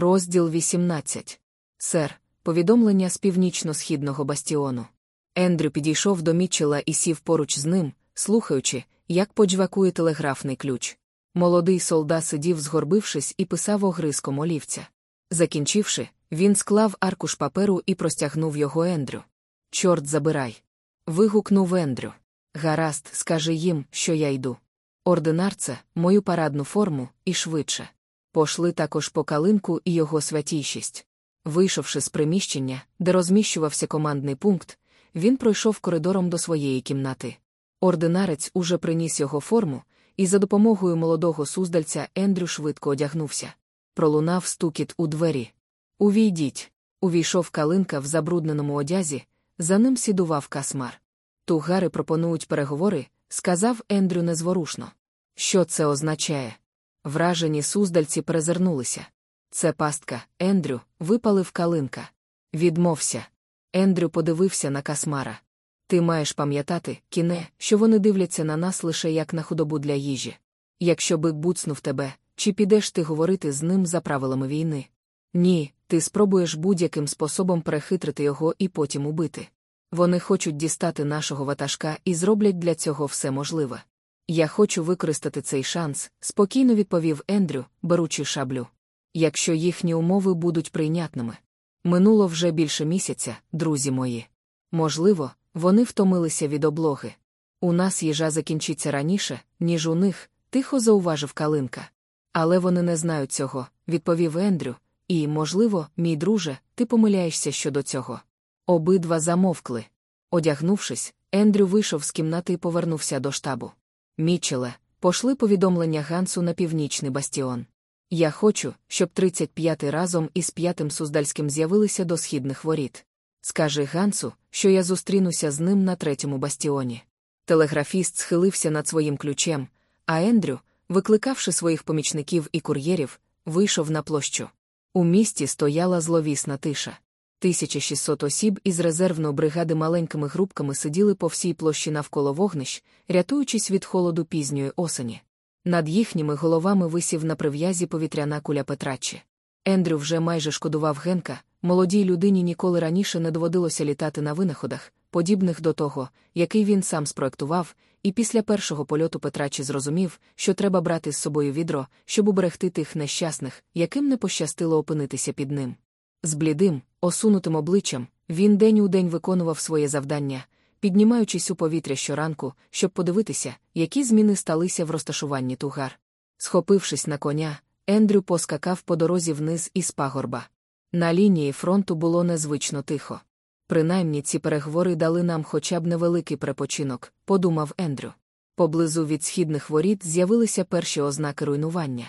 Розділ 18. Сер, повідомлення з північно-східного бастіону. Ендрю підійшов до Мітчела і сів поруч з ним, слухаючи, як поджвакує телеграфний ключ. Молодий солдат сидів, згорбившись, і писав огризком олівця. Закінчивши, він склав аркуш паперу і простягнув його Ендрю. Чорт забирай. Вигукнув Ендрю. Гаразд, скажи їм, що я йду. Ординарце, мою парадну форму, і швидше. Пошли також по калинку і його святійшість. Вийшовши з приміщення, де розміщувався командний пункт, він пройшов коридором до своєї кімнати. Ординарець уже приніс його форму, і за допомогою молодого суздальця Ендрю швидко одягнувся. Пролунав стукіт у двері. Увійдіть. Увійшов калинка в забрудненому одязі, за ним сідував касмар. Тугари пропонують переговори, сказав Ендрю незворушно. Що це означає? Вражені суздальці перезирнулися. Це пастка, Ендрю, випалив калинка. Відмовся. Ендрю подивився на касмара. Ти маєш пам'ятати, кіне, що вони дивляться на нас лише як на худобу для їжі. Якщо бик буцнув тебе, чи підеш ти говорити з ним за правилами війни? Ні, ти спробуєш будь-яким способом перехитрити його і потім убити. Вони хочуть дістати нашого ватажка і зроблять для цього все можливе. Я хочу використати цей шанс, спокійно відповів Ендрю, беручи шаблю. Якщо їхні умови будуть прийнятними. Минуло вже більше місяця, друзі мої. Можливо, вони втомилися від облоги. У нас їжа закінчиться раніше, ніж у них, тихо зауважив Калинка. Але вони не знають цього, відповів Ендрю, і, можливо, мій друже, ти помиляєшся щодо цього. Обидва замовкли. Одягнувшись, Ендрю вийшов з кімнати і повернувся до штабу. Мічеле, пошли повідомлення Гансу на північний бастіон. Я хочу, щоб 35-й разом із п'ятим суздальським з'явилися до східних воріт. Скажи Гансу, що я зустрінуся з ним на третьому бастіоні. Телеграфіст схилився над своїм ключем, а Ендрю, викликавши своїх помічників і кур'єрів, вийшов на площу. У місті стояла зловісна тиша. 1600 осіб із резервної бригади маленькими групками сиділи по всій площі навколо вогнищ, рятуючись від холоду пізньої осені. Над їхніми головами висів на прив'язі повітряна куля Петрачі. Ендрю вже майже шкодував Генка, молодій людині ніколи раніше не доводилося літати на винаходах, подібних до того, який він сам спроектував, і після першого польоту Петрачі зрозумів, що треба брати з собою відро, щоб уберегти тих нещасних, яким не пощастило опинитися під ним. З блідим, осунутим обличчям, він день у день виконував своє завдання, піднімаючись у повітря щоранку, щоб подивитися, які зміни сталися в розташуванні тугар. Схопившись на коня, Ендрю поскакав по дорозі вниз із пагорба. На лінії фронту було незвично тихо. Принаймні ці переговори дали нам хоча б невеликий препочинок, подумав Ендрю. Поблизу від східних воріт з'явилися перші ознаки руйнування.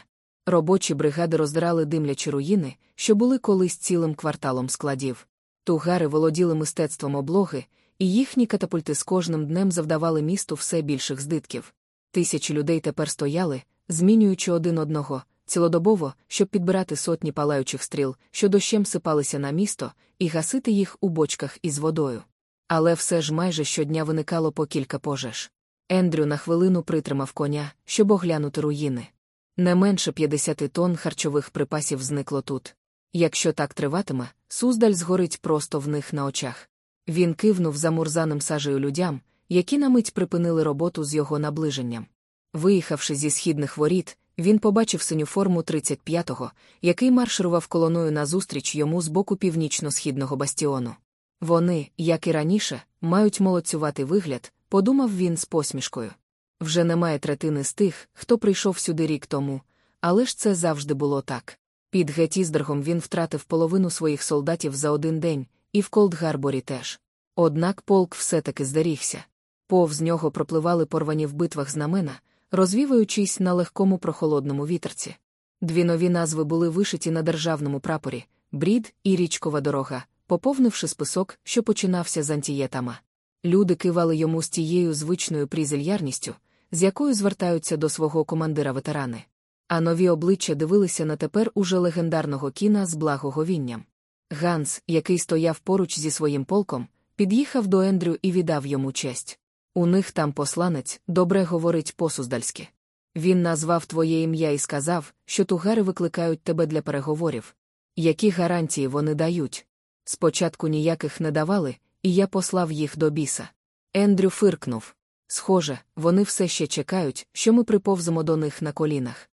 Робочі бригади роздирали димлячі руїни, що були колись цілим кварталом складів. Тугари володіли мистецтвом облоги, і їхні катапульти з кожним днем завдавали місту все більших здитків. Тисячі людей тепер стояли, змінюючи один одного, цілодобово, щоб підбирати сотні палаючих стріл, що дощем сипалися на місто, і гасити їх у бочках із водою. Але все ж майже щодня виникало по кілька пожеж. Ендрю на хвилину притримав коня, щоб оглянути руїни. Не менше 50 тонн харчових припасів зникло тут. Якщо так триватиме, суздаль згорить просто в них на очах. Він кивнув замурзаним сажею людям, які на мить припинили роботу з його наближенням. Виїхавши зі східних воріт, він побачив синю форму 35-го, який марширував колоною назустріч йому з боку північно-східного бастіону. Вони, як і раніше, мають молодцюватий вигляд, подумав він з посмішкою. Вже немає третини з тих, хто прийшов сюди рік тому, але ж це завжди було так. Під Геттіздергом він втратив половину своїх солдатів за один день, і в Колдгарборі теж. Однак полк все-таки зберігся. Повз нього пропливали порвані в битвах знамена, розвіваючись на легкому прохолодному вітерці. Дві нові назви були вишиті на державному прапорі брід і річкова дорога, поповнивши список, що починався з антієтама. Люди кивали йому з тією звичною призельярністю, з якою звертаються до свого командира ветерани. А нові обличчя дивилися на тепер уже легендарного кіна з благоговінням. Ганс, який стояв поруч зі своїм полком, під'їхав до Ендрю і віддав йому честь. У них там посланець добре говорить по-суздальськи. Він назвав твоє ім'я і сказав, що тугари викликають тебе для переговорів. Які гарантії вони дають? Спочатку ніяких не давали, і я послав їх до біса. Ендрю фиркнув. Схоже, вони все ще чекають, що ми приповземо до них на колінах.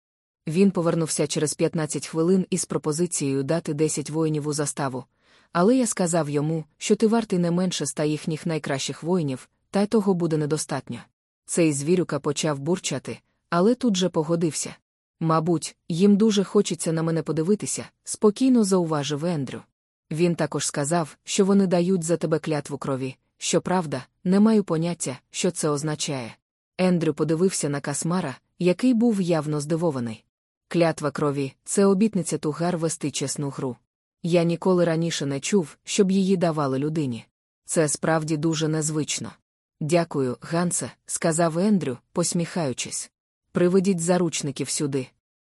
Він повернувся через 15 хвилин із пропозицією дати 10 воїнів у заставу. Але я сказав йому, що ти вартий не менше ста їхніх найкращих воїнів, та й того буде недостатньо. Цей звірюка почав бурчати, але тут же погодився. Мабуть, їм дуже хочеться на мене подивитися, спокійно зауважив Ендрю. Він також сказав, що вони дають за тебе клятву крові. Щоправда, не маю поняття, що це означає. Ендрю подивився на Касмара, який був явно здивований. Клятва крові це обітниця тугар вести чесну гру. Я ніколи раніше не чув, щоб її давали людині. Це справді дуже незвично. Дякую, Гансе, сказав Ендрю, посміхаючись. Приведіть заручників сюди.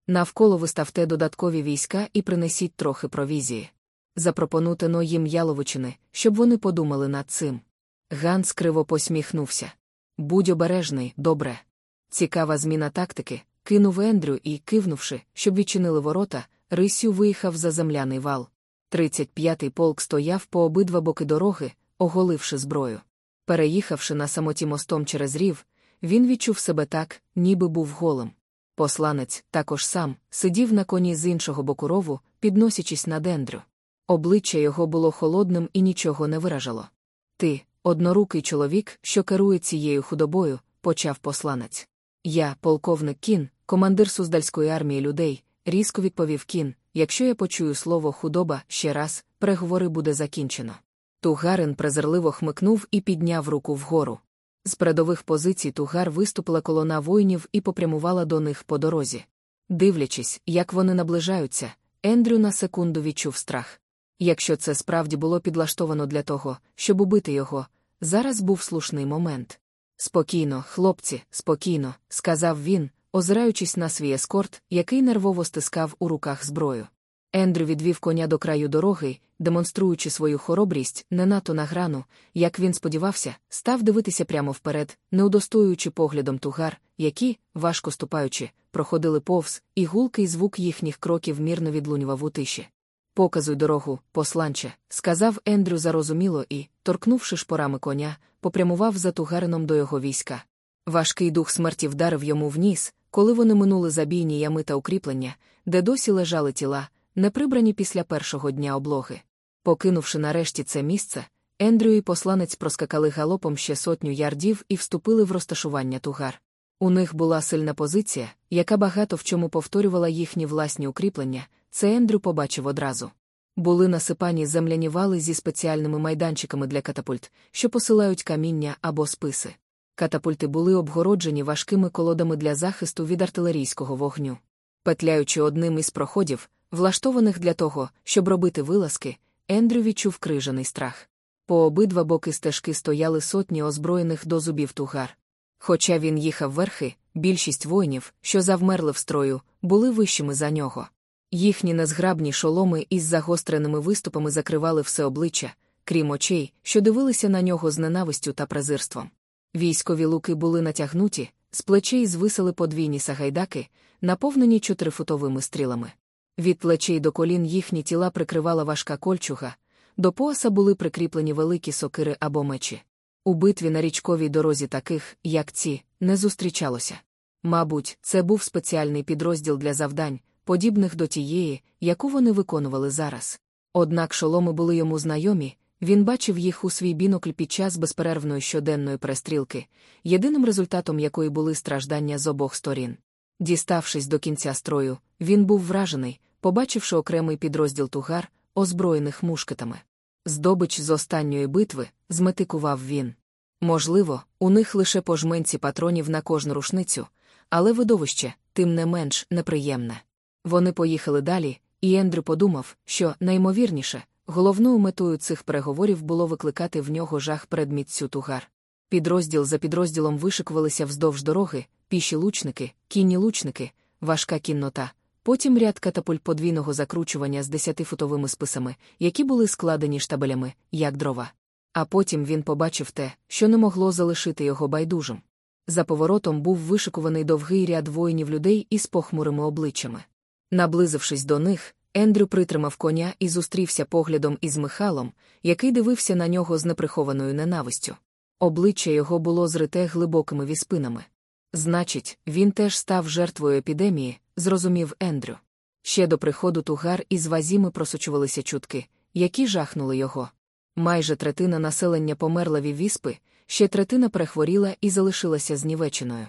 Навколо виставте додаткові війська і принесіть трохи провізії. Запропонуйте но їм яловичини, щоб вони подумали над цим. Ганс криво посміхнувся. Будь обережний, добре. Цікава зміна тактики, кинув Ендрю і, кивнувши, щоб відчинили ворота, Рисю виїхав за земляний вал. 35-й полк стояв по обидва боки дороги, оголивши зброю. Переїхавши на самоті мостом через рів, він відчув себе так, ніби був голим. Посланець, також сам, сидів на коні з іншого боку рову, підносячись на дендрю. Обличчя його було холодним і нічого не виражало. Ти, однорукий чоловік, що керує цією худобою, почав посланець. Я, полковник кін, командир суздальської армії людей, різко відповів кін, якщо я почую слово худоба ще раз, переговори буде закінчено. Тугарин презирливо хмикнув і підняв руку вгору. З передових позицій тугар виступила колона воїнів і попрямувала до них по дорозі. Дивлячись, як вони наближаються, Ендрю на секунду відчув страх. Якщо це справді було підлаштовано для того, щоб убити його, зараз був слушний момент. Спокійно, хлопці, спокійно, сказав він, озираючись на свій ескорт, який нервово стискав у руках зброю. Ендрю відвів коня до краю дороги, демонструючи свою хоробрість, не надто на грану, як він сподівався, став дивитися прямо вперед, не удостоюючи поглядом тугар, які, важко ступаючи, проходили повз, і гулкий звук їхніх кроків мірно відлунював у тиші. Показуй дорогу, посланче, сказав Ендрю зарозуміло і, торкнувши шпорами коня, попрямував за тугарином до його війська. Важкий дух смерті вдарив йому в ніс, коли вони минули забійні ями та укріплення, де досі лежали тіла, не прибрані після першого дня облоги. Покинувши нарешті це місце, Ендрю і посланець проскакали галопом ще сотню ярдів і вступили в розташування тугар. У них була сильна позиція, яка багато в чому повторювала їхні власні укріплення, це Ендрю побачив одразу. Були насипані земляні вали зі спеціальними майданчиками для катапульт, що посилають каміння або списи. Катапульти були обгороджені важкими колодами для захисту від артилерійського вогню. Петляючи одним із проходів, влаштованих для того, щоб робити вилазки, Ендрю відчув крижаний страх. По обидва боки стежки стояли сотні озброєних до зубів тугар. Хоча він їхав верхи, більшість воїнів, що завмерли в строю, були вищими за нього. Їхні незграбні шоломи із загостреними виступами закривали все обличчя, крім очей, що дивилися на нього з ненавистю та презирством. Військові луки були натягнуті, з плечей звисали подвійні сагайдаки, наповнені чотирифутовими стрілами. Від плечей до колін їхні тіла прикривала важка кольчуга, до пояса були прикріплені великі сокири або мечі. У битві на річковій дорозі таких, як ці, не зустрічалося. Мабуть, це був спеціальний підрозділ для завдань, подібних до тієї, яку вони виконували зараз. Однак шоломи були йому знайомі, він бачив їх у свій бінокль під час безперервної щоденної перестрілки, єдиним результатом якої були страждання з обох сторін. Діставшись до кінця строю, він був вражений, побачивши окремий підрозділ тугар, озброєних мушкетами. Здобич з останньої битви, зметикував він. Можливо, у них лише пожменці патронів на кожну рушницю, але видовище, тим не менш, неприємне. Вони поїхали далі, і Ендрю подумав, що, найімовірніше, головною метою цих переговорів було викликати в нього жах перед тугар. Підрозділ за підрозділом вишикувалися вздовж дороги, піші лучники, кінні лучники, важка кіннота, потім ряд катапуль подвійного закручування з десятифутовими списами, які були складені штабелями, як дрова. А потім він побачив те, що не могло залишити його байдужим. За поворотом був вишикуваний довгий ряд воїнів людей із похмурими обличчями. Наблизившись до них, Ендрю притримав коня і зустрівся поглядом із Михайлом, який дивився на нього з неприхованою ненавистю. Обличчя його було зрите глибокими віспинами. Значить, він теж став жертвою епідемії, зрозумів Ендрю. Ще до приходу тугар із вазіми просочувалися чутки, які жахнули його. Майже третина населення померла від віспи, ще третина перехворіла і залишилася знівеченою.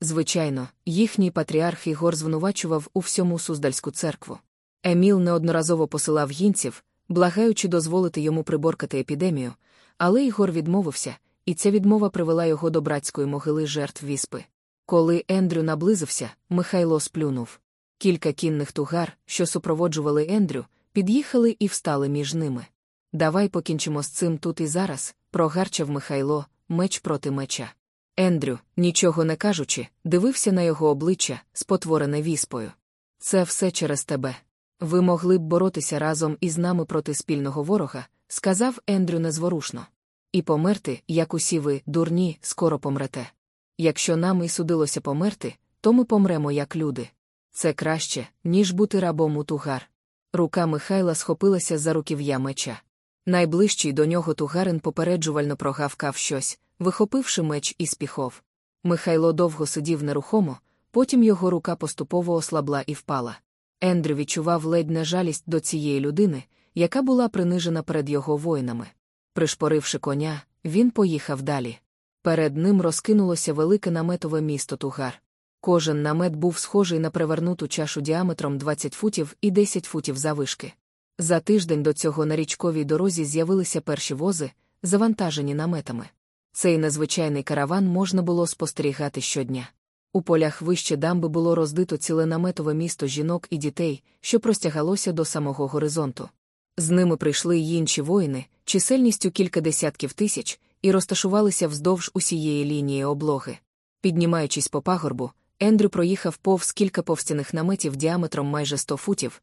Звичайно, їхній патріарх Ігор звинувачував у всьому суздальську церкву. Еміл неодноразово посилав гінців, благаючи дозволити йому приборкати епідемію, але Ігор відмовився, і ця відмова привела його до братської могили жертв віспи. Коли Ендрю наблизився, Михайло сплюнув. Кілька кінних тугар, що супроводжували Ендрю, під'їхали і встали між ними. Давай покінчимо з цим тут і зараз, прогарчав Михайло, меч проти меча. Ендрю, нічого не кажучи, дивився на його обличчя, спотворене віспою. Це все через тебе. Ви могли б боротися разом із нами проти спільного ворога, сказав Ендрю незворушно. І померти, як усі ви, дурні, скоро помрете. Якщо нам і судилося померти, то ми помремо як люди. Це краще, ніж бути рабом у тугар. Рука Михайла схопилася за руків'я меча. Найближчий до нього тугарин попереджувально прогавкав щось, вихопивши меч із піхов. Михайло довго сидів нерухомо, потім його рука поступово ослабла і впала. Ендрю відчував ледь не жалість до цієї людини, яка була принижена перед його воїнами. Пришпоривши коня, він поїхав далі. Перед ним розкинулося велике наметове місто Тугар. Кожен намет був схожий на привернуту чашу діаметром 20 футів і 10 футів завишки. За тиждень до цього на річковій дорозі з'явилися перші вози, завантажені наметами. Цей незвичайний караван можна було спостерігати щодня. У полях вище дамби було роздито ціле наметове місто жінок і дітей, що простягалося до самого горизонту. З ними прийшли й інші воїни, чисельністю кілька десятків тисяч, і розташувалися вздовж усієї лінії облоги. Піднімаючись по пагорбу, Ендрю проїхав повз кілька повстяних наметів діаметром майже 100 футів,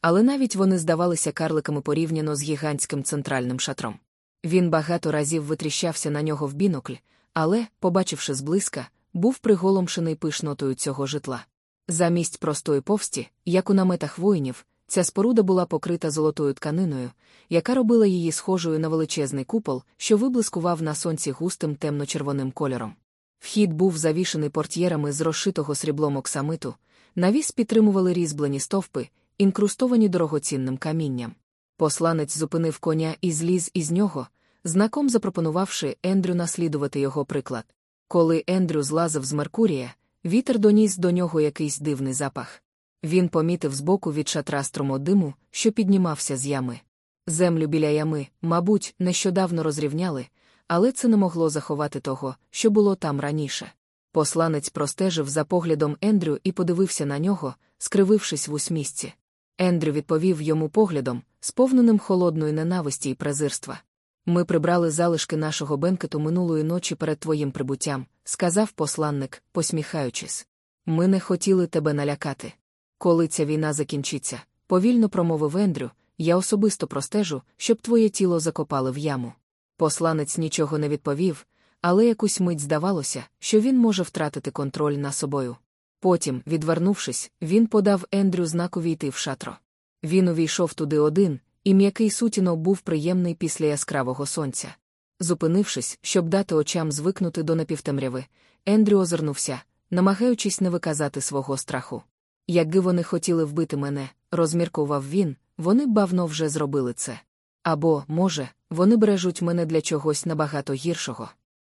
але навіть вони здавалися карликами порівняно з гігантським центральним шатром. Він багато разів витріщався на нього в бінокль, але, побачивши зблизька, був приголомшений пишнотою цього житла. Замість простої повсті, як у наметах воїнів, ця споруда була покрита золотою тканиною, яка робила її схожою на величезний купол, що виблискував на сонці густим темно-червоним кольором. Вхід був завішений портьєрами з розшитого сріблом оксамиту, навіс підтримували різьблені стовпи, інкрустовані дорогоцінним камінням. Посланець зупинив коня і зліз із нього, знаком запропонувавши Ендрю наслідувати його приклад. Коли Ендрю злазив з Меркурія, вітер доніс до нього якийсь дивний запах. Він помітив збоку від шатра струмодиму, що піднімався з ями. Землю біля ями, мабуть, нещодавно розрівняли, але це не могло заховати того, що було там раніше. Посланець простежив за поглядом Ендрю і подивився на нього, скривившись в усмісці. Ендрю відповів йому поглядом, сповненим холодної ненависті і презирства. Ми прибрали залишки нашого бенкету минулої ночі перед твоїм прибуттям, сказав посланник, посміхаючись. Ми не хотіли тебе налякати. Коли ця війна закінчиться, повільно промовив Ендрю, я особисто простежу, щоб твоє тіло закопали в яму. Посланець нічого не відповів, але якусь мить здавалося, що він може втратити контроль на собою. Потім, відвернувшись, він подав Ендрю знак увійти в шатро. Він увійшов туди один, і м'який сутінок був приємний після яскравого сонця. Зупинившись, щоб дати очам звикнути до напівтемряви, Ендрю озирнувся, намагаючись не виказати свого страху. Якби вони хотіли вбити мене, розміркував він, вони бавно вже зробили це. Або, може, вони бережуть мене для чогось набагато гіршого.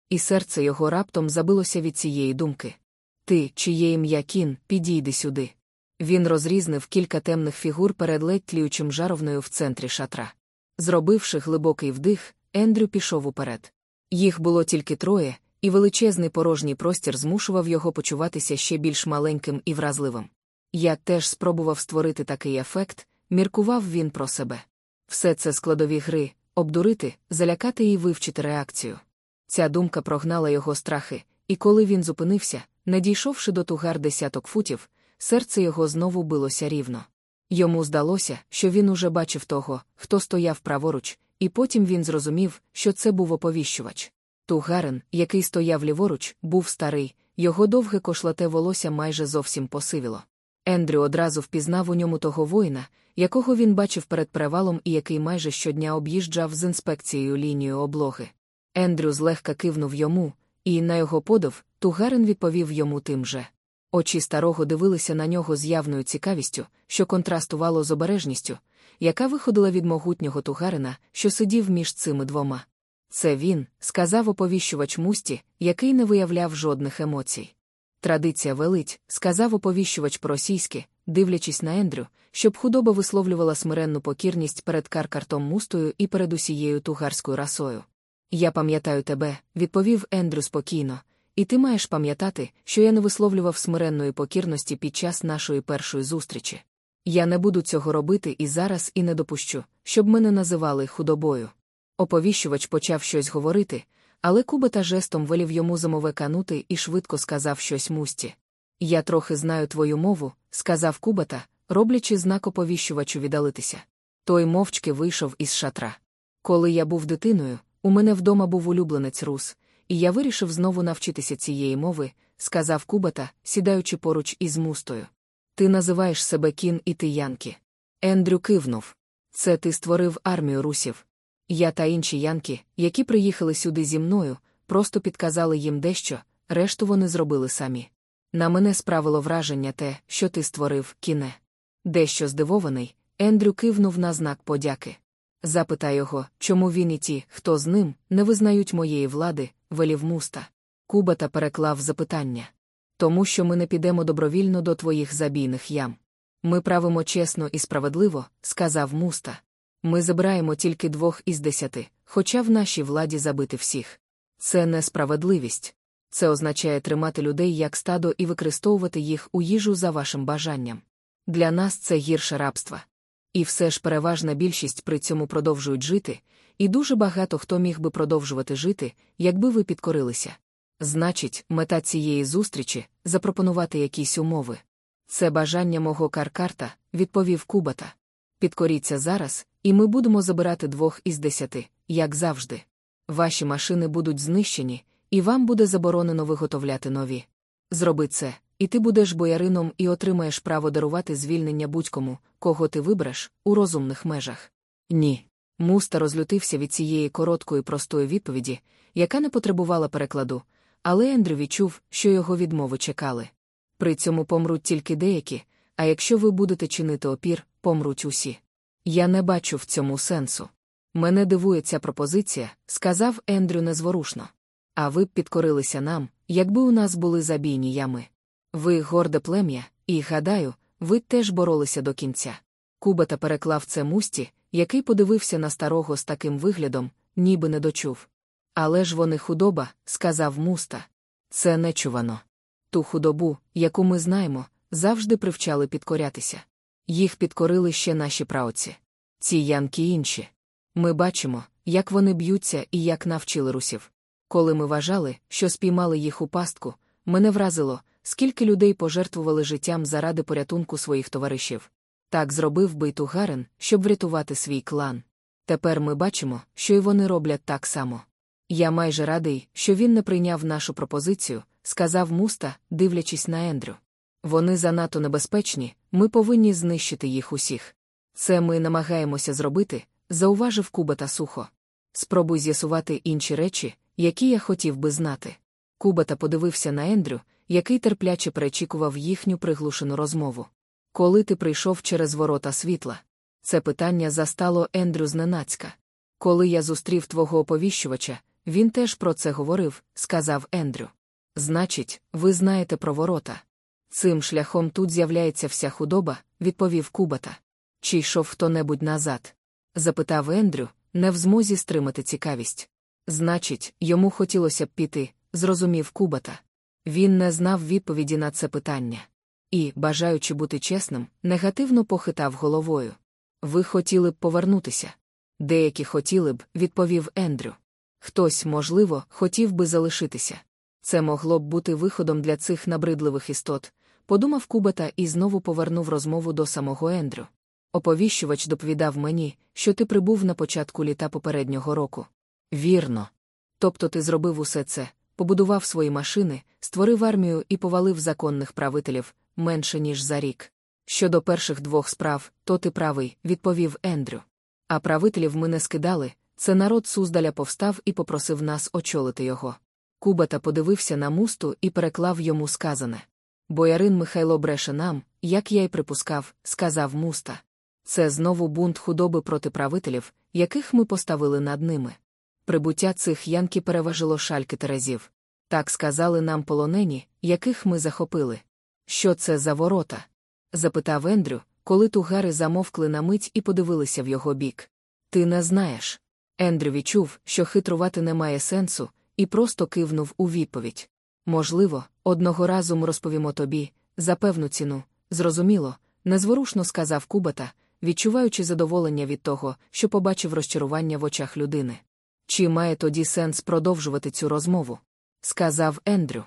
І серце його раптом забилося від цієї думки. Ти, чиє ім'я кін, підійди сюди. Він розрізнив кілька темних фігур перед ледь тліючим жаровною в центрі шатра. Зробивши глибокий вдих, Ендрю пішов уперед. Їх було тільки троє, і величезний порожній простір змушував його почуватися ще більш маленьким і вразливим. Я теж спробував створити такий ефект, міркував він про себе. Все це складові гри, обдурити, залякати і вивчити реакцію. Ця думка прогнала його страхи, і коли він зупинився, не дійшовши до тугар десяток футів, серце його знову билося рівно. Йому здалося, що він уже бачив того, хто стояв праворуч, і потім він зрозумів, що це був оповіщувач. Тугарин, який стояв ліворуч, був старий, його довге кошлате волосся майже зовсім посивіло. Ендрю одразу впізнав у ньому того воїна, якого він бачив перед перевалом і який майже щодня об'їжджав з інспекцією лінію облоги. Ендрю злегка кивнув йому, і, на його подив, тугарин відповів йому тим же. Очі старого дивилися на нього з явною цікавістю, що контрастувало з обережністю, яка виходила від могутнього тугарина, що сидів між цими двома. Це він, сказав оповіщувач мусті, який не виявляв жодних емоцій. Традиція велить, сказав оповіщувач по-російськи, дивлячись на Ендрю, щоб худоба висловлювала смиренну покірність перед каркартом мустою і перед усією тугарською расою. Я пам'ятаю тебе, відповів Ендрю спокійно, і ти маєш пам'ятати, що я не висловлював смиренної покірності під час нашої першої зустрічі. Я не буду цього робити і зараз і не допущу, щоб мене називали худобою. Оповіщувач почав щось говорити, але Кубата жестом велів йому замовеканути і швидко сказав щось мусті. Я трохи знаю твою мову, сказав Кубата, роблячи знак оповіщувачу віддалитися. Той мовчки вийшов із шатра. Коли я був дитиною, у мене вдома був улюбленець рус, і я вирішив знову навчитися цієї мови, сказав Кубата, сідаючи поруч із мустою. Ти називаєш себе кін і ти Янки. Ендрю кивнув. Це ти створив армію русів. Я та інші янки, які приїхали сюди зі мною, просто підказали їм дещо, решту вони зробили самі. На мене справило враження те, що ти створив, кіне. Дещо здивований, Ендрю кивнув на знак подяки. Запитай його, чому він і ті, хто з ним, не визнають моєї влади, велів муста. Кубата переклав запитання. Тому що ми не підемо добровільно до твоїх забійних ям. Ми правимо чесно і справедливо, сказав муста. Ми забираємо тільки двох із десяти, хоча в нашій владі забити всіх. Це несправедливість. Це означає тримати людей як стадо і використовувати їх у їжу за вашим бажанням. Для нас це гірше рабства. І все ж переважна більшість при цьому продовжують жити, і дуже багато хто міг би продовжувати жити, якби ви підкорилися. Значить, мета цієї зустрічі запропонувати якісь умови. Це бажання мого каркарта, відповів Кубата. Підкоріться зараз, і ми будемо забирати двох із десяти, як завжди. Ваші машини будуть знищені, і вам буде заборонено виготовляти нові. Зроби це, і ти будеш боярином і отримаєш право дарувати звільнення будь-кому, кого ти вибереш, у розумних межах. Ні. Муста розлютився від цієї короткої простої відповіді, яка не потребувала перекладу, але Ендрю відчув, що його відмови чекали. При цьому помруть тільки деякі, а якщо ви будете чинити опір, помруть усі. Я не бачу в цьому сенсу. Мене дивує ця пропозиція, сказав Ендрю незворушно. А ви б підкорилися нам, якби у нас були забійні ями. Ви горде плем'я, і, гадаю, ви теж боролися до кінця. Кубата переклав це мусті, який подивився на старого з таким виглядом, ніби не дочув. Але ж вони худоба, сказав муста. Це нечувано. Ту худобу, яку ми знаємо, завжди привчали підкорятися. Їх підкорили ще наші праотці. Ці янки інші. Ми бачимо, як вони б'ються і як навчили русів. Коли ми вважали, що спіймали їх у пастку, мене вразило, скільки людей пожертвували життям заради порятунку своїх товаришів. Так зробив би й Тугарин, щоб врятувати свій клан. Тепер ми бачимо, що й вони роблять так само. Я майже радий, що він не прийняв нашу пропозицію, сказав муста, дивлячись на Ендрю. Вони занадто небезпечні, ми повинні знищити їх усіх. Це ми намагаємося зробити, зауважив Кубата сухо. Спробуй з'ясувати інші речі, які я хотів би знати. Кубата подивився на Ендрю, який терпляче перечікував їхню приглушену розмову. Коли ти прийшов через ворота світла? Це питання застало Ендрю зненацька. Коли я зустрів твого оповіщувача, він теж про це говорив, сказав Ендрю. Значить, ви знаєте про ворота. Цим шляхом тут з'являється вся худоба, відповів Кубата. Чи йшов хто небудь назад? запитав Ендрю, не в змозі стримати цікавість. Значить, йому хотілося б піти, зрозумів Кубата. Він не знав відповіді на це питання. І, бажаючи бути чесним, негативно похитав головою. Ви хотіли б повернутися. Деякі хотіли б, відповів Ендрю. Хтось, можливо, хотів би залишитися. Це могло б бути виходом для цих набридливих істот, подумав Кубата і знову повернув розмову до самого Ендрю. Оповіщувач доповідав мені, що ти прибув на початку літа попереднього року. Вірно. Тобто ти зробив усе це, побудував свої машини, створив армію і повалив законних правителів менше, ніж за рік. Щодо перших двох справ, то ти правий, відповів Ендрю. А правителів ми не скидали, це народ Суздаля повстав і попросив нас очолити його. Кубата подивився на мусту і переклав йому сказане. Боярин Михайло бреше нам, як я й припускав, сказав муста. Це знову бунт худоби проти правителів, яких ми поставили над ними. Прибуття цих янки переважило шальки терезів. Так сказали нам полонені, яких ми захопили. Що це за ворота? запитав Ендрю, коли тугари замовкли на мить і подивилися в його бік. Ти не знаєш. Ендрю відчув, що хитрувати немає сенсу, і просто кивнув у відповідь. Можливо, одного разу ми розповімо тобі, за певну ціну, зрозуміло, незворушно сказав Кубата, відчуваючи задоволення від того, що побачив розчарування в очах людини. Чи має тоді сенс продовжувати цю розмову? сказав Ендрю.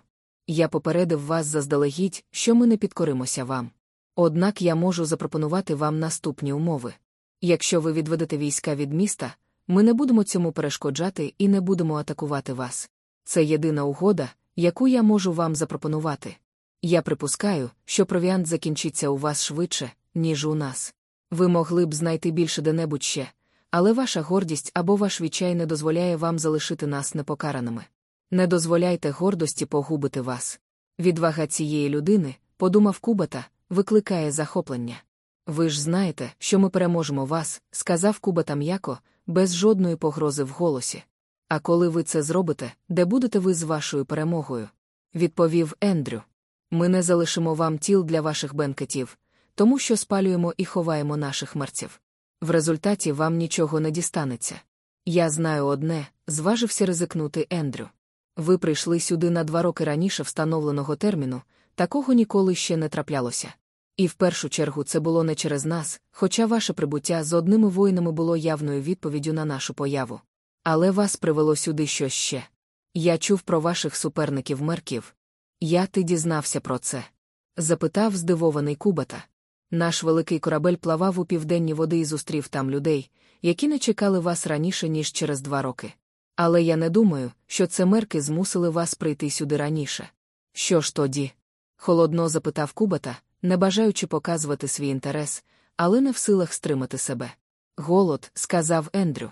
Я попередив вас заздалегідь, що ми не підкоримося вам. Однак я можу запропонувати вам наступні умови. Якщо ви відведете війська від міста, ми не будемо цьому перешкоджати і не будемо атакувати вас. Це єдина угода, яку я можу вам запропонувати. Я припускаю, що провіант закінчиться у вас швидше, ніж у нас. Ви могли б знайти більше де-небудь ще, але ваша гордість або ваш відчай не дозволяє вам залишити нас непокараними. Не дозволяйте гордості погубити вас. Відвага цієї людини, подумав Кубата, викликає захоплення. Ви ж знаєте, що ми переможемо вас, сказав Кубата м'яко, без жодної погрози в голосі. А коли ви це зробите, де будете ви з вашою перемогою? Відповів Ендрю. Ми не залишимо вам тіл для ваших бенкетів, тому що спалюємо і ховаємо наших мерців. В результаті вам нічого не дістанеться. Я знаю одне, зважився ризикнути Ендрю. Ви прийшли сюди на два роки раніше встановленого терміну, такого ніколи ще не траплялося. І в першу чергу це було не через нас, хоча ваше прибуття з одними воїнами було явною відповіддю на нашу появу. Але вас привело сюди щось ще. Я чув про ваших суперників мерків. Я ти дізнався про це? запитав здивований Кубата. Наш великий корабель плавав у південні води і зустрів там людей, які не чекали вас раніше, ніж через два роки. Але я не думаю, що це мерки змусили вас прийти сюди раніше. Що ж тоді? холодно запитав Кубата, не бажаючи показувати свій інтерес, але не в силах стримати себе. Голод, сказав Ендрю.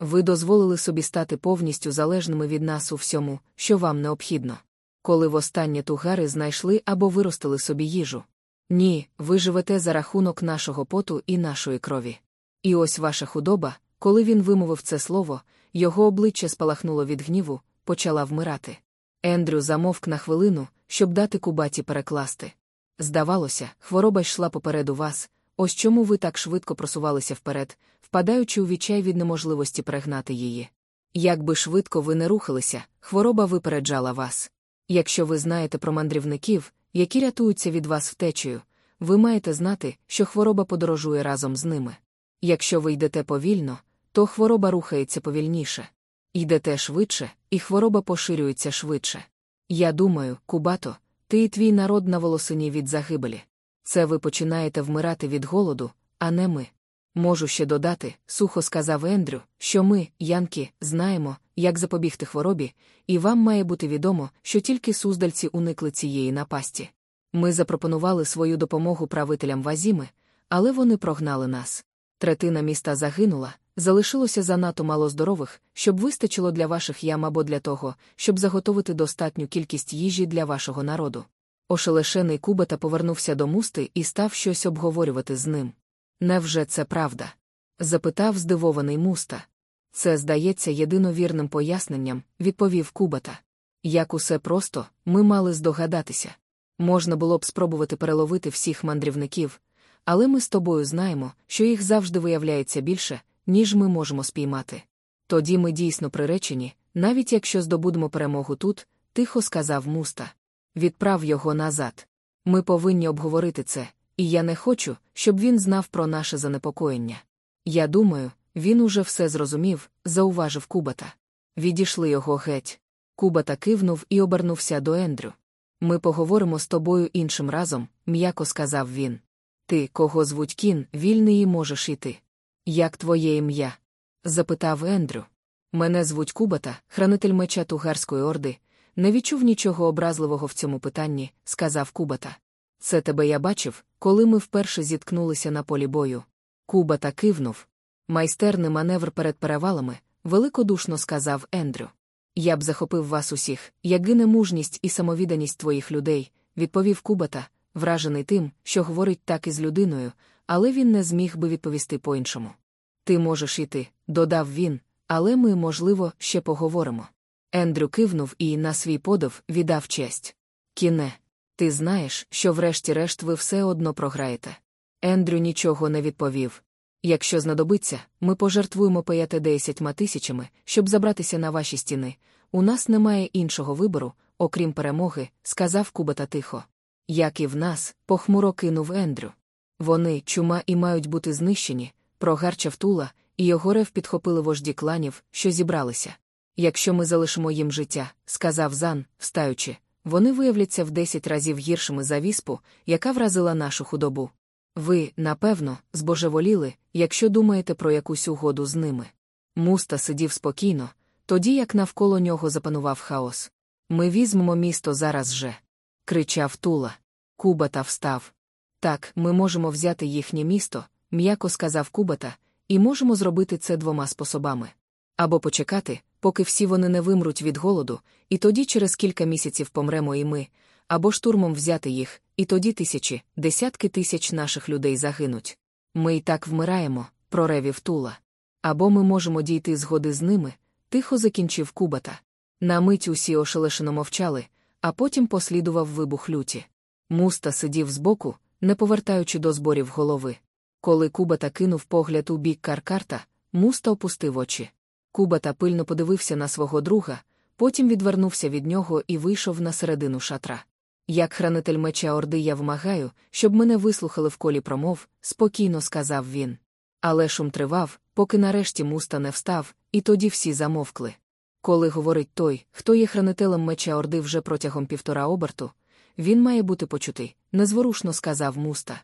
Ви дозволили собі стати повністю залежними від нас у всьому, що вам необхідно. Коли востаннє тугари знайшли або виростили собі їжу. Ні, ви живете за рахунок нашого поту і нашої крові. І ось ваша худоба, коли він вимовив це слово, його обличчя спалахнуло від гніву, почала вмирати. Ендрю замовк на хвилину, щоб дати кубаті перекласти. Здавалося, хвороба йшла попереду вас, ось чому ви так швидко просувалися вперед, впадаючи у відчай від неможливості перегнати її. Як би швидко ви не рухалися, хвороба випереджала вас. Якщо ви знаєте про мандрівників, які рятуються від вас втечею, ви маєте знати, що хвороба подорожує разом з ними. Якщо ви йдете повільно, то хвороба рухається повільніше. Йдете швидше, і хвороба поширюється швидше. Я думаю, Кубато, ти і твій народ на волосині від загибелі. Це ви починаєте вмирати від голоду, а не ми. Можу ще додати, сухо сказав Ендрю, що ми, янки, знаємо, як запобігти хворобі, і вам має бути відомо, що тільки суздальці уникли цієї напасті. Ми запропонували свою допомогу правителям Вазіми, але вони прогнали нас. Третина міста загинула, залишилося занадто мало здорових, щоб вистачило для ваших ям або для того, щоб заготовити достатню кількість їжі для вашого народу. Ошелешений Кубата повернувся до мусти і став щось обговорювати з ним. Невже це правда? запитав здивований муста. Це, здається, єдиновірним поясненням, відповів Кубата. Як усе просто, ми мали здогадатися. Можна було б спробувати переловити всіх мандрівників, але ми з тобою знаємо, що їх завжди виявляється більше, ніж ми можемо спіймати. Тоді ми дійсно приречені, навіть якщо здобудемо перемогу тут, тихо сказав муста. Відправ його назад. Ми повинні обговорити це, і я не хочу, щоб він знав про наше занепокоєння. Я думаю, він уже все зрозумів, зауважив Кубата. Відійшли його геть. Кубата кивнув і обернувся до Ендрю. Ми поговоримо з тобою іншим разом, м'яко сказав він. Ти, кого звуть кін, вільний і можеш іти. Як твоє ім'я? запитав Ендрю. Мене звуть Кубата, хранитель меча Тугарської орди. Не відчув нічого образливого в цьому питанні, сказав Кубата. Це тебе я бачив, коли ми вперше зіткнулися на полі бою. Куба та кивнув. Майстерний маневр перед перевалами, великодушно сказав Ендрю. Я б захопив вас усіх, як гине мужність і самовіданість твоїх людей, відповів Кубата, вражений тим, що говорить так із людиною, але він не зміг би відповісти по-іншому. Ти можеш іти, додав він, але ми, можливо, ще поговоримо. Ендрю кивнув і, на свій подив, віддав честь. Кіне, ти знаєш, що врешті-решт ви все одно програєте. Ендрю нічого не відповів. Якщо знадобиться, ми пожертвуємо п'яти десятьма тисячами, щоб забратися на ваші стіни. У нас немає іншого вибору, окрім перемоги, сказав Кубата тихо. Як і в нас, похмуро кинув Ендрю. Вони, чума, і мають бути знищені, прогарчав тула, і його рев підхопили вожді кланів, що зібралися. Якщо ми залишимо їм життя, сказав Зан, встаючи, вони виявляться в десять разів гіршими за віспу, яка вразила нашу худобу. Ви, напевно, збожеволіли, якщо думаєте про якусь угоду з ними. Муста сидів спокійно, тоді як навколо нього запанував хаос. Ми візьмемо місто зараз же. кричав Тула. Кубата встав. Так, ми можемо взяти їхнє місто, м'яко сказав Кубата, і можемо зробити це двома способами. Або почекати, поки всі вони не вимруть від голоду, і тоді через кілька місяців помремо і ми, або штурмом взяти їх, і тоді тисячі, десятки тисяч наших людей загинуть. Ми й так вмираємо, проревів Тула. Або ми можемо дійти згоди з ними, тихо закінчив Кубата. На мить усі ошелешено мовчали, а потім послідував вибух люті. Муста сидів збоку, не повертаючи до зборів голови. Коли Кубата кинув погляд у бік Каркарта, муста опустив очі. Кубата пильно подивився на свого друга, потім відвернувся від нього і вийшов на середину шатра. Як хранитель меча Орди, я вимагаю, щоб мене вислухали в колі промов, спокійно сказав він. Але шум тривав, поки нарешті муста не встав, і тоді всі замовкли. Коли говорить той, хто є хранителем меча Орди вже протягом півтора оберту, він має бути почутий, незворушно сказав муста.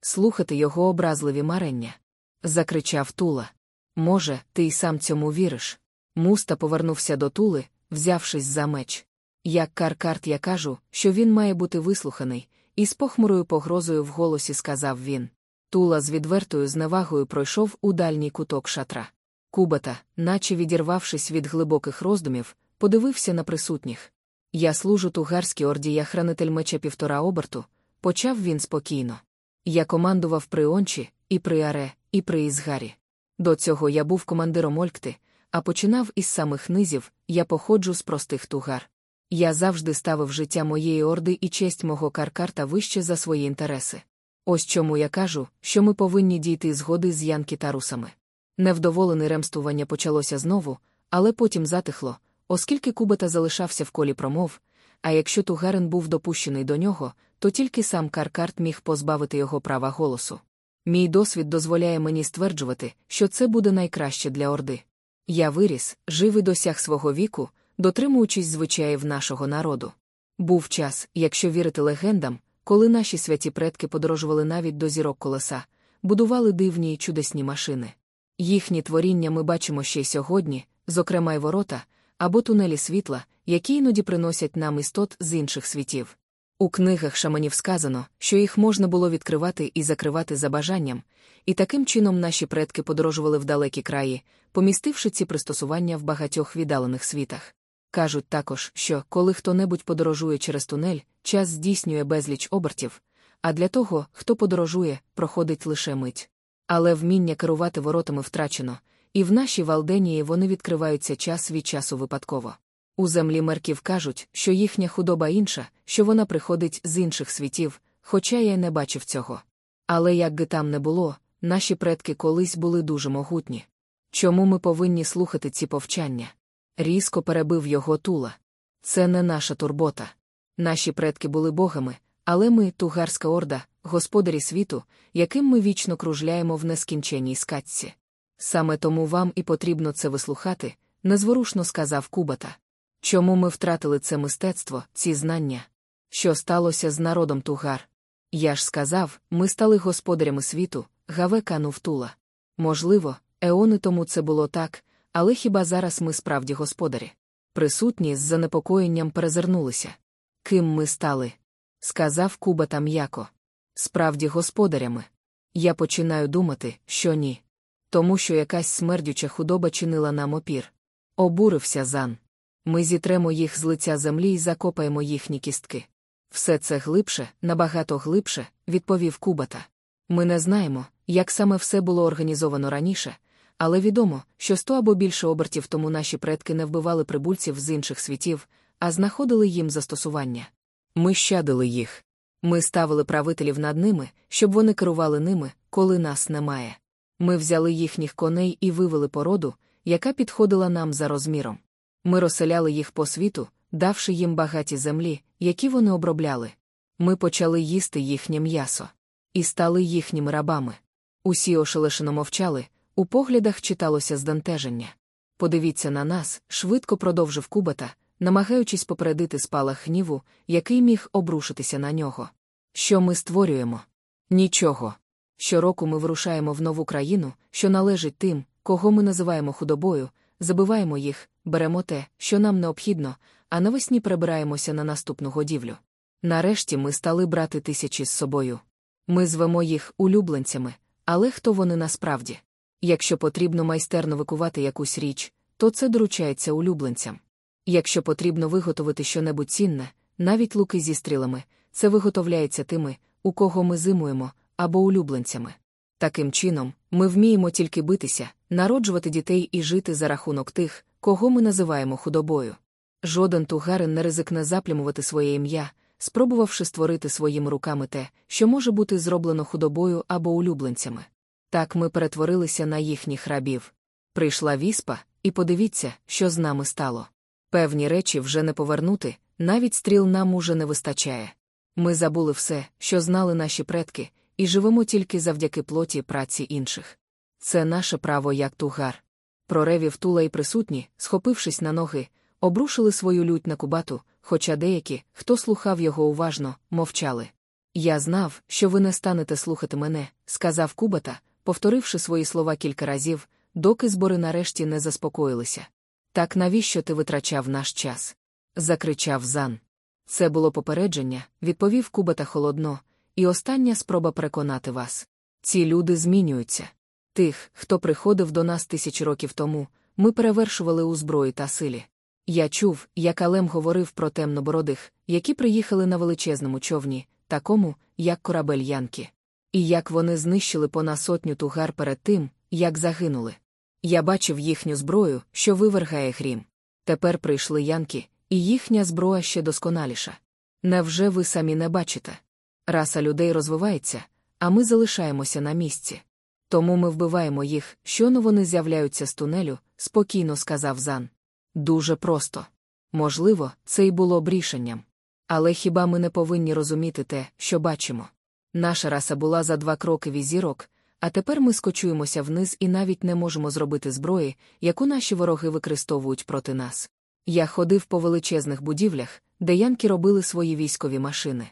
Слухати його образливі марення. Закричав Тула. Може, ти й сам цьому віриш? Муста повернувся до Тули, взявшись за меч. Як Каркарт я кажу, що він має бути вислуханий, і з похмурою погрозою в голосі сказав він. Тула з відвертою зневагою пройшов у дальній куток шатра. Кубата, наче відірвавшись від глибоких роздумів, подивився на присутніх. Я служу тугарській орді, я хранитель меча півтора оберту, почав він спокійно. Я командував при Ончі, і при Аре, і при Ізгарі. До цього я був командиром Олькти, а починав із самих низів, я походжу з простих тугар. Я завжди ставив життя моєї орди і честь мого каркарта вище за свої інтереси. Ось чому я кажу, що ми повинні дійти згоди з янкітарусами. Невдоволене ремствування почалося знову, але потім затихло, оскільки Кубата залишався в колі промов, а якщо Тугарин був допущений до нього, то тільки сам Каркарт міг позбавити його права голосу. Мій досвід дозволяє мені стверджувати, що це буде найкраще для Орди. Я виріс, жив і досяг свого віку, дотримуючись звичаїв нашого народу. Був час, якщо вірити легендам, коли наші святі предки подорожували навіть до зірок колеса, будували дивні й чудесні машини. Їхні творіння ми бачимо ще й сьогодні, зокрема й ворота, або тунелі світла, які іноді приносять нам істот з інших світів. У книгах шаманів сказано, що їх можна було відкривати і закривати за бажанням, і таким чином наші предки подорожували в далекі краї, помістивши ці пристосування в багатьох віддалених світах. Кажуть також, що, коли хто-небудь подорожує через тунель, час здійснює безліч обертів, а для того, хто подорожує, проходить лише мить. Але вміння керувати воротами втрачено, і в нашій Валденії вони відкриваються час від часу випадково. У землі мерків кажуть, що їхня худоба інша, що вона приходить з інших світів, хоча я не бачив цього. Але як би там не було, наші предки колись були дуже могутні. Чому ми повинні слухати ці повчання? Різко перебив його тула. Це не наша турбота. Наші предки були богами, але ми, тугарська орда, господарі світу, яким ми вічно кружляємо в нескінченній скатці. Саме тому вам і потрібно це вислухати, незворушно сказав Кубата. Чому ми втратили це мистецтво, ці знання? Що сталося з народом тугар? Я ж сказав, ми стали господарями світу, гаве канув тула. Можливо, еони тому це було так, але хіба зараз ми справді господарі? Присутні з занепокоєнням перезирнулися. Ким ми стали? сказав Кубата м'яко. Справді, господарями. Я починаю думати, що ні. Тому що якась смердюча худоба чинила нам опір. Обурився Зан. Ми зітремо їх з лиця землі і закопаємо їхні кістки. Все це глибше, набагато глибше, відповів Кубата. Ми не знаємо, як саме все було організовано раніше, але відомо, що сто або більше обертів тому наші предки не вбивали прибульців з інших світів, а знаходили їм застосування. Ми щадили їх. Ми ставили правителів над ними, щоб вони керували ними, коли нас немає. Ми взяли їхніх коней і вивели породу, яка підходила нам за розміром. Ми розселяли їх по світу, давши їм багаті землі, які вони обробляли. Ми почали їсти їхнє м'ясо і стали їхніми рабами. Усі ошелешено мовчали, у поглядах читалося здентеження. Подивіться на нас, швидко продовжив Кубата, намагаючись попередити спалах гніву, який міг обрушитися на нього. Що ми створюємо? Нічого. Щороку ми вирушаємо в нову країну, що належить тим, кого ми називаємо худобою, забиваємо їх, беремо те, що нам необхідно, а навесні прибираємося на наступну годівлю. Нарешті ми стали брати тисячі з собою. Ми звемо їх улюбленцями, але хто вони насправді? Якщо потрібно майстерно викувати якусь річ, то це доручається улюбленцям. Якщо потрібно виготовити щонебудь цінне, навіть луки зі стрілами, це виготовляється тими, у кого ми зимуємо, або улюбленцями. Таким чином, ми вміємо тільки битися, народжувати дітей і жити за рахунок тих, кого ми називаємо худобою. Жоден тугарин не ризикне заплямувати своє ім'я, спробувавши створити своїми руками те, що може бути зроблено худобою або улюбленцями. Так ми перетворилися на їхніх рабів. Прийшла віспа, і подивіться, що з нами стало. Певні речі вже не повернути, навіть стріл нам уже не вистачає. Ми забули все, що знали наші предки, і живемо тільки завдяки плоті праці інших. Це наше право як тугар. Проревів тула й присутні, схопившись на ноги, обрушили свою лють на кубату, хоча деякі, хто слухав його уважно, мовчали. Я знав, що ви не станете слухати мене, сказав Кубата, повторивши свої слова кілька разів, доки збори нарешті не заспокоїлися. Так навіщо ти витрачав наш час? закричав Зан. Це було попередження, відповів Кубата холодно, і остання спроба переконати вас. Ці люди змінюються. Тих, хто приходив до нас тисячі років тому, ми перевершували у зброї та силі. Я чув, як Алем говорив про темнобородих, які приїхали на величезному човні, такому, як корабель Янки. І як вони знищили пона сотню тугар перед тим, як загинули. Я бачив їхню зброю, що вивергає грім. Тепер прийшли янки, і їхня зброя ще досконаліша. Невже ви самі не бачите? Раса людей розвивається, а ми залишаємося на місці. Тому ми вбиваємо їх, щоно вони з'являються з тунелю, спокійно сказав Зан. Дуже просто. Можливо, це й було б рішенням. Але хіба ми не повинні розуміти те, що бачимо? Наша раса була за два кроки від зірок, а тепер ми скочуємося вниз і навіть не можемо зробити зброї, яку наші вороги використовують проти нас. Я ходив по величезних будівлях, де янки робили свої військові машини.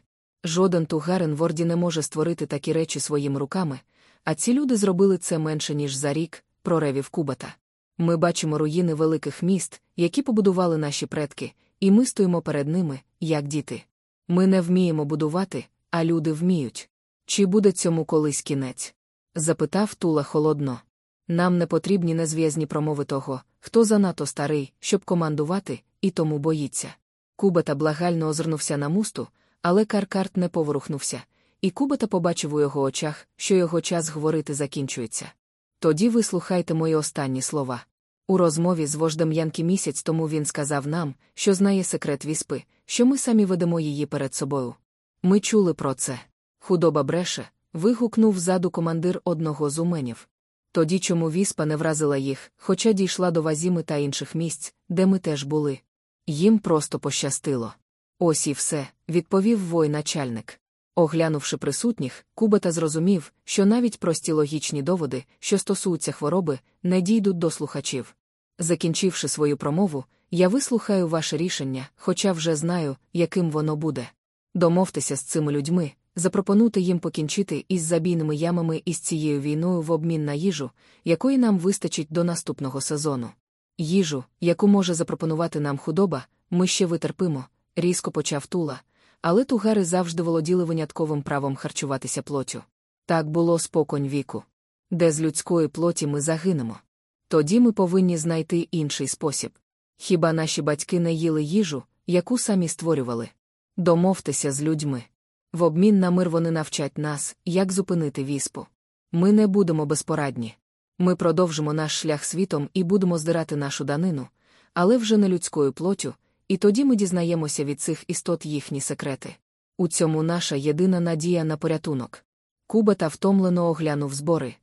Жоден тугарин в Орді не може створити такі речі своїми руками, а ці люди зробили це менше, ніж за рік, проревів Кубата. Ми бачимо руїни великих міст, які побудували наші предки, і ми стоїмо перед ними, як діти. Ми не вміємо будувати, а люди вміють. Чи буде цьому колись кінець? запитав Тула холодно. Нам не потрібні незв'язні промови того, хто занадто старий, щоб командувати, і тому боїться. Кубата благально озирнувся на мусту, але Каркарт не поворухнувся, і Кубата побачив у його очах, що його час говорити закінчується. Тоді вислухайте мої останні слова. У розмові з вождем Янки місяць тому він сказав нам, що знає секрет віспи, що ми самі ведемо її перед собою. Ми чули про це. Худоба бреше, вигукнув ззаду командир одного з уменів. Тоді чому віспа не вразила їх, хоча дійшла до вазіми та інших місць, де ми теж були. Їм просто пощастило. Ось і все, відповів воєначальник. Оглянувши присутніх, Кубата зрозумів, що навіть прості логічні доводи, що стосуються хвороби, не дійдуть до слухачів. Закінчивши свою промову, я вислухаю ваше рішення, хоча вже знаю, яким воно буде. Домовтеся з цими людьми, запропонуйте їм покінчити із забійними ямами і з цією війною в обмін на їжу, якої нам вистачить до наступного сезону. Їжу, яку може запропонувати нам худоба, ми ще витерпимо, різко почав тула але тугари завжди володіли винятковим правом харчуватися плотю. Так було споконь віку. Де з людської плоті ми загинемо. Тоді ми повинні знайти інший спосіб. Хіба наші батьки не їли їжу, яку самі створювали? Домовтеся з людьми. В обмін на мир вони навчать нас, як зупинити віспу. Ми не будемо безпорадні. Ми продовжимо наш шлях світом і будемо здирати нашу данину, але вже не людською плотю, і тоді ми дізнаємося від цих істот їхні секрети. У цьому наша єдина надія на порятунок. Кубата втомлено оглянув збори.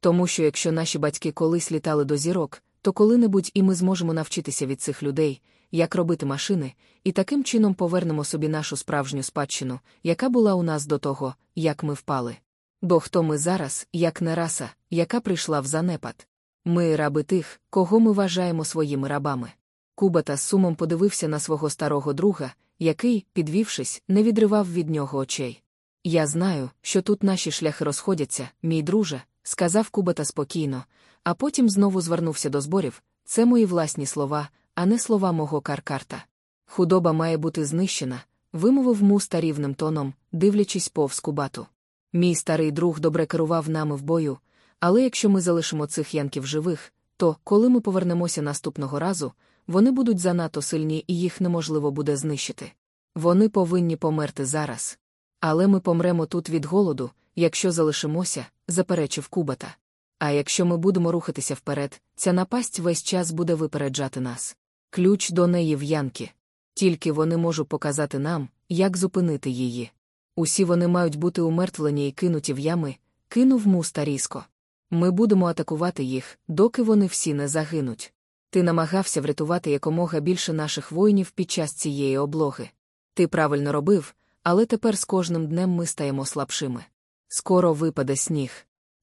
Тому що якщо наші батьки колись літали до зірок, то коли-небудь і ми зможемо навчитися від цих людей, як робити машини, і таким чином повернемо собі нашу справжню спадщину, яка була у нас до того, як ми впали. Бо хто ми зараз, як не раса, яка прийшла в занепад? Ми раби тих, кого ми вважаємо своїми рабами. Кубата з сумом подивився на свого старого друга, який, підвівшись, не відривав від нього очей. Я знаю, що тут наші шляхи розходяться, мій друже, сказав Кубата спокійно, а потім знову звернувся до зборів. Це мої власні слова, а не слова мого каркарта. Худоба має бути знищена, вимовив муста рівним тоном, дивлячись повз Кубату. Мій старий друг добре керував нами в бою, але якщо ми залишимо цих янків живих, то, коли ми повернемося наступного разу, вони будуть занадто сильні і їх неможливо буде знищити. Вони повинні померти зараз. Але ми помремо тут від голоду, якщо залишимося, заперечив Кубата. А якщо ми будемо рухатися вперед, ця напасть весь час буде випереджати нас. Ключ до неї в янки. Тільки вони можуть показати нам, як зупинити її. Усі вони мають бути умертвлені і кинуті в ями, кинув муста різко. Ми будемо атакувати їх, доки вони всі не загинуть. Ти намагався врятувати якомога більше наших воїнів під час цієї облоги. Ти правильно робив, але тепер з кожним днем ми стаємо слабшими. Скоро випаде сніг.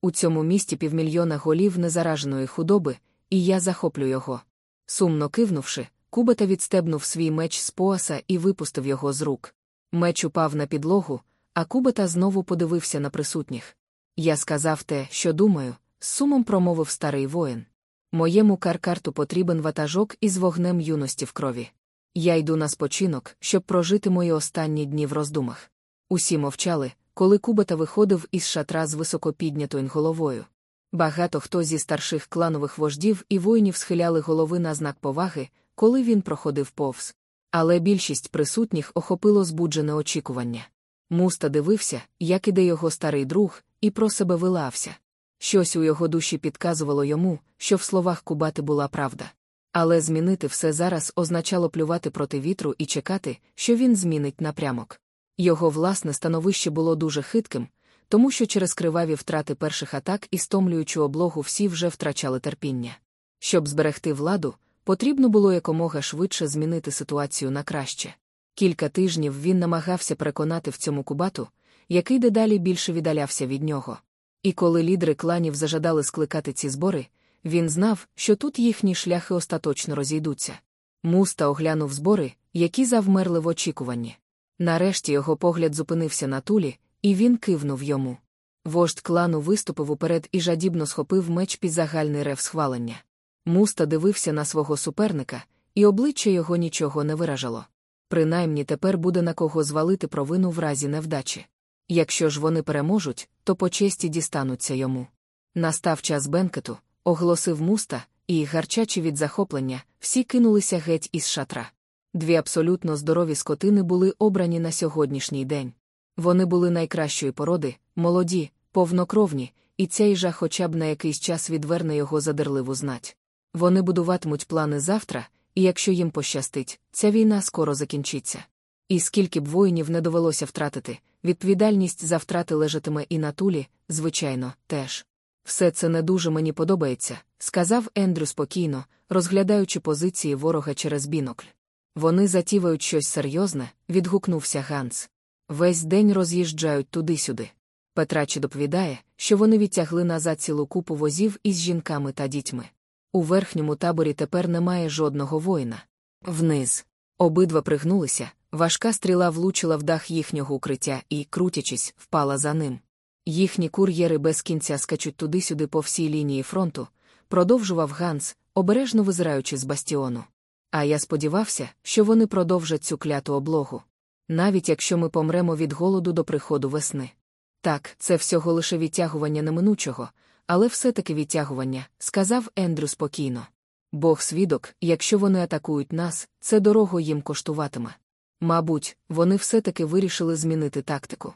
У цьому місті півмільйона голів незараженої худоби, і я захоплю його. Сумно кивнувши, Кубата відстебнув свій меч з пояса і випустив його з рук. Меч упав на підлогу, а Кубата знову подивився на присутніх. Я сказав те, що думаю, з сумом промовив старий воїн. Моєму каркарту потрібен ватажок із вогнем юності в крові. Я йду на спочинок, щоб прожити мої останні дні в роздумах. Усі мовчали, коли Кубата виходив із шатра з високо піднятою головою. Багато хто зі старших кланових вождів і воїнів схиляли голови на знак поваги, коли він проходив повз. Але більшість присутніх охопило збуджене очікування. Муста дивився, як іде його старий друг, і про себе вилався. Щось у його душі підказувало йому, що в словах Кубати була правда. Але змінити все зараз означало плювати проти вітру і чекати, що він змінить напрямок. Його власне становище було дуже хитким, тому що через криваві втрати перших атак і стомлюючу облогу всі вже втрачали терпіння. Щоб зберегти владу, потрібно було якомога швидше змінити ситуацію на краще. Кілька тижнів він намагався переконати в цьому кубату, який дедалі більше віддалявся від нього. І коли лідери кланів зажадали скликати ці збори, він знав, що тут їхні шляхи остаточно розійдуться. Муста оглянув збори, які завмерли в очікуванні. Нарешті його погляд зупинився на тулі, і він кивнув йому. Вождь клану виступив уперед і жадібно схопив меч під загальний рев схвалення. Муста дивився на свого суперника, і обличчя його нічого не виражало. Принаймні тепер буде на кого звалити провину в разі невдачі. Якщо ж вони переможуть, то по честі дістануться йому. Настав час бенкету, оголосив муста, і, гарчачи від захоплення, всі кинулися геть із шатра. Дві абсолютно здорові скотини були обрані на сьогоднішній день. Вони були найкращої породи, молоді, повнокровні, і ця їжа хоча б на якийсь час відверне його задерливу знать. Вони будуватимуть плани завтра, і якщо їм пощастить, ця війна скоро закінчиться. І скільки б воїнів не довелося втратити, відповідальність за втрати лежатиме і на тулі, звичайно, теж. Все це не дуже мені подобається, сказав Ендрю спокійно, розглядаючи позиції ворога через бінокль. Вони затівають щось серйозне, відгукнувся Ганс. Весь день роз'їжджають туди-сюди. Петрачі доповідає, що вони відтягли назад цілу купу возів із жінками та дітьми. У верхньому таборі тепер немає жодного воїна. Вниз. Обидва пригнулися, важка стріла влучила в дах їхнього укриття і, крутячись, впала за ним. Їхні кур'єри без кінця скачуть туди-сюди по всій лінії фронту, продовжував Ганс, обережно визираючи з бастіону. А я сподівався, що вони продовжать цю кляту облогу. Навіть якщо ми помремо від голоду до приходу весни. Так, це всього лише відтягування неминучого, але все-таки відтягування, сказав Ендрю спокійно. Бог свідок, якщо вони атакують нас, це дорого їм коштуватиме. Мабуть, вони все-таки вирішили змінити тактику.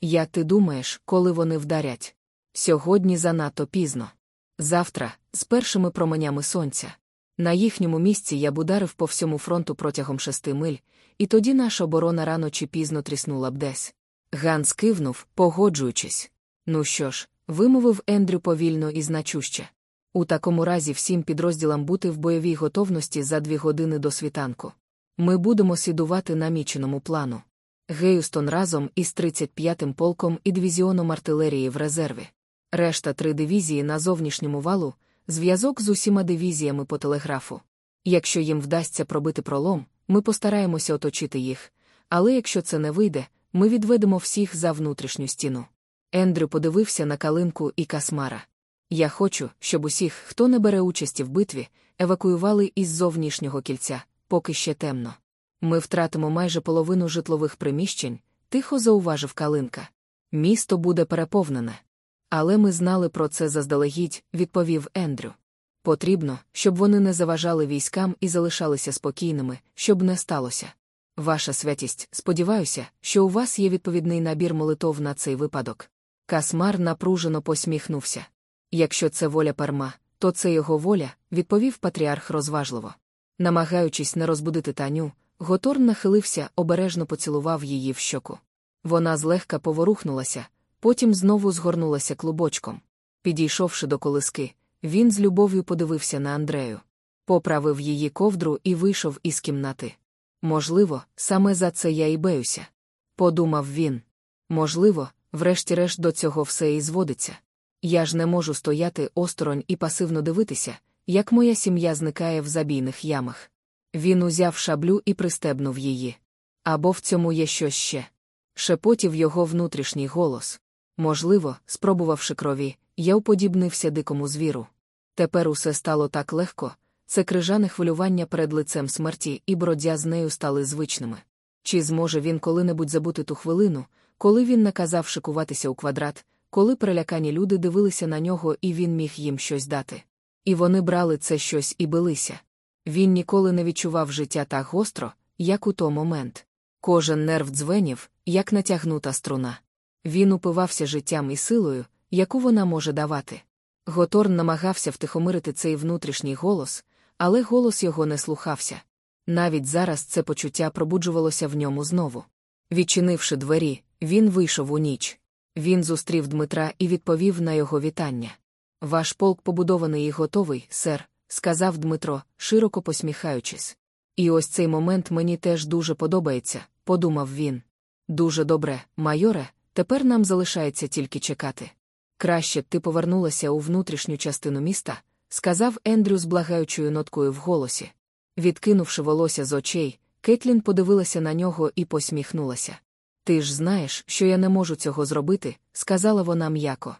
Як ти думаєш, коли вони вдарять? Сьогодні занадто пізно. Завтра, з першими променями сонця. На їхньому місці я б ударив по всьому фронту протягом шести миль, і тоді наша оборона рано чи пізно тріснула б десь. Ганс кивнув, погоджуючись. Ну що ж, вимовив Ендрю повільно і значуще. У такому разі всім підрозділам бути в бойовій готовності за дві години до світанку. Ми будемо слідувати наміченому плану. Геюстон разом із 35-м полком і дивізіоном артилерії в резерві. Решта три дивізії на зовнішньому валу, зв'язок з усіма дивізіями по телеграфу. Якщо їм вдасться пробити пролом, ми постараємося оточити їх, але якщо це не вийде, ми відведемо всіх за внутрішню стіну. Ендрю подивився на калинку і касмара. Я хочу, щоб усіх, хто не бере участі в битві, евакуювали із зовнішнього кільця, поки ще темно. Ми втратимо майже половину житлових приміщень, тихо зауважив Калинка. Місто буде переповнене. Але ми знали про це заздалегідь, відповів Ендрю. Потрібно, щоб вони не заважали військам і залишалися спокійними, щоб не сталося. Ваша святість, сподіваюся, що у вас є відповідний набір молитов на цей випадок. Касмар напружено посміхнувся. Якщо це воля перма, то це його воля, відповів патріарх розважливо. Намагаючись не розбудити таню, Готорн нахилився, обережно поцілував її в щоку. Вона злегка поворухнулася, потім знову згорнулася клубочком. Підійшовши до колиски, він з любов'ю подивився на Андрею. Поправив її ковдру і вийшов із кімнати. Можливо, саме за це я і беюся. Подумав він. Можливо, врешті-решт до цього все і зводиться. Я ж не можу стояти осторонь і пасивно дивитися, як моя сім'я зникає в забійних ямах. Він узяв шаблю і пристебнув її. Або в цьому є щось ще. Шепотів його внутрішній голос. Можливо, спробувавши крові, я уподібнився дикому звіру. Тепер усе стало так легко, це крижане хвилювання перед лицем смерті і бродя з нею стали звичними. Чи зможе він коли-небудь забути ту хвилину, коли він наказав шикуватися у квадрат, коли перелякані люди дивилися на нього і він міг їм щось дати? І вони брали це щось і билися. Він ніколи не відчував життя так гостро, як у той момент. Кожен нерв дзвенів, як натягнута струна. Він упивався життям і силою, яку вона може давати. Готорн намагався втихомирити цей внутрішній голос, але голос його не слухався. Навіть зараз це почуття пробуджувалося в ньому знову. Відчинивши двері, він вийшов у ніч. Він зустрів Дмитра і відповів на його вітання. Ваш полк побудований і готовий, сер, сказав Дмитро, широко посміхаючись. І ось цей момент мені теж дуже подобається, подумав він. Дуже добре, майоре, тепер нам залишається тільки чекати. Краще б ти повернулася у внутрішню частину міста, сказав Ендрю з благаючою ноткою в голосі. Відкинувши волосся з очей, Кетлін подивилася на нього і посміхнулася. Ти ж знаєш, що я не можу цього зробити, сказала вона м'яко.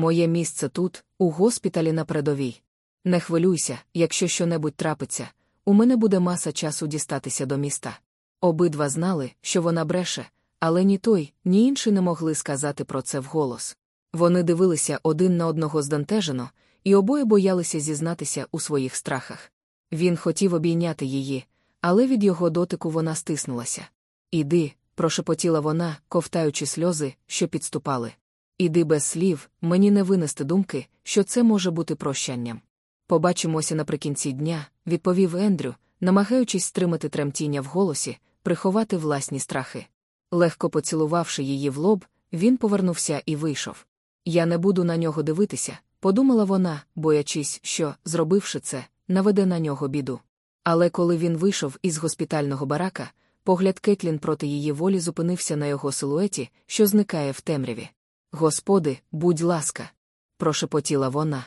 Моє місце тут, у госпіталі на передовій. Не хвилюйся, якщо щонебудь трапиться, у мене буде маса часу дістатися до міста. Обидва знали, що вона бреше, але ні той, ні інший не могли сказати про це вголос. Вони дивилися один на одного здентежено, і обоє боялися зізнатися у своїх страхах. Він хотів обійняти її, але від його дотику вона стиснулася. Іди, прошепотіла вона, ковтаючи сльози, що підступали. Іди без слів, мені не винести думки, що це може бути прощанням. Побачимося наприкінці дня, відповів Ендрю, намагаючись стримати тремтіння в голосі, приховати власні страхи. Легко поцілувавши її в лоб, він повернувся і вийшов. Я не буду на нього дивитися, подумала вона, боячись, що, зробивши це, наведе на нього біду. Але коли він вийшов із госпітального барака, погляд Кетлін проти її волі зупинився на його силуеті, що зникає в темряві. Господи, будь ласка, прошепотіла вона.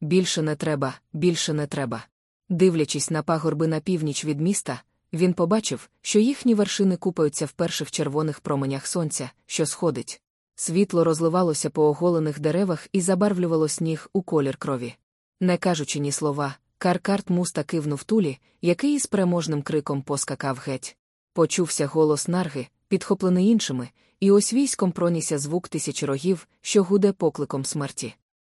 Більше не треба, більше не треба. Дивлячись на пагорби на північ від міста, він побачив, що їхні вершини купаються в перших червоних променях сонця, що сходить. Світло розливалося по оголених деревах і забарвлювало сніг у колір крові. Не кажучи ні слова, Каркарт муста кивнув тулі, який із переможним криком поскакав геть. Почувся голос нарги, підхоплений іншими, і ось військом пронісся звук тисячі рогів, що гуде покликом смерті.